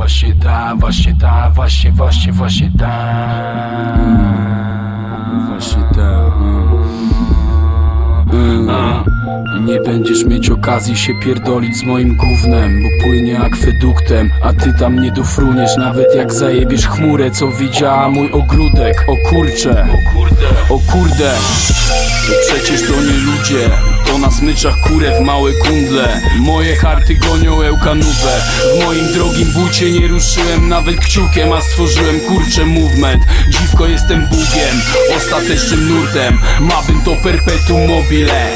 właśnie ta, właśnie ta, właśnie, właśnie, właśnie ta. Właśnie tak. I nie będziesz mieć okazji się pierdolić z moim gównem Bo płynie akweduktem, a ty tam nie dofruniesz Nawet jak zajebiesz chmurę, co widziała mój ogródek. O kurcze, o kurde. To przecież to nie ludzie To na smyczach kurew małe kundle. Moje harty gonią ełkanówę W moim drogim bucie nie ruszyłem nawet kciukiem A stworzyłem kurcze movement. Dziwko jestem Bugiem, ostatecznym nurtem. Mabym to perpetuum mobile.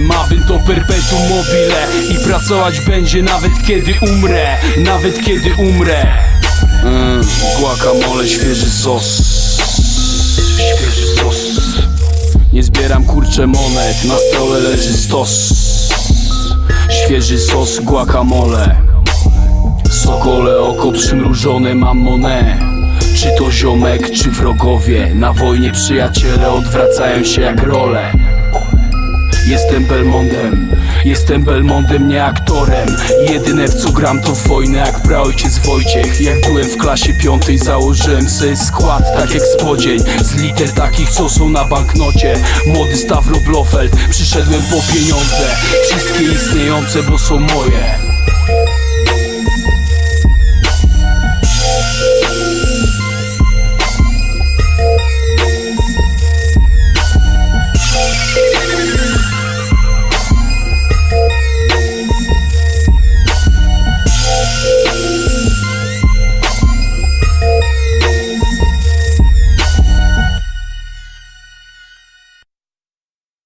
Mabym to perpetuum mobile. I pracować będzie nawet kiedy umrę. Nawet kiedy umrę. Mm, Guacamole, świeży sos. Świeży sos nie zbieram kurcze monet, na stole leży stos. Świeży sos guacamole. Sokole oko przymrużone mam monę. Czy to ziomek, czy wrogowie. Na wojnie przyjaciele odwracają się jak role Jestem Belmondem, jestem Belmondem, nie aktorem. Jedyne w co gram to wojnę jak praojciec Wojciech. Jak byłem w klasie piątej założyłem sobie skład tak jak spodzień. Z liter takich co są na banknocie. Młody Stavro Blofeld, przyszedłem po pieniądze. Wszystkie istniejące, bo są moje